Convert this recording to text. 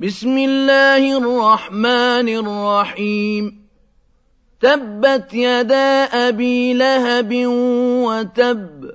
بسم الله الرحمن الرحيم. تبت يدا أبي لهب وتب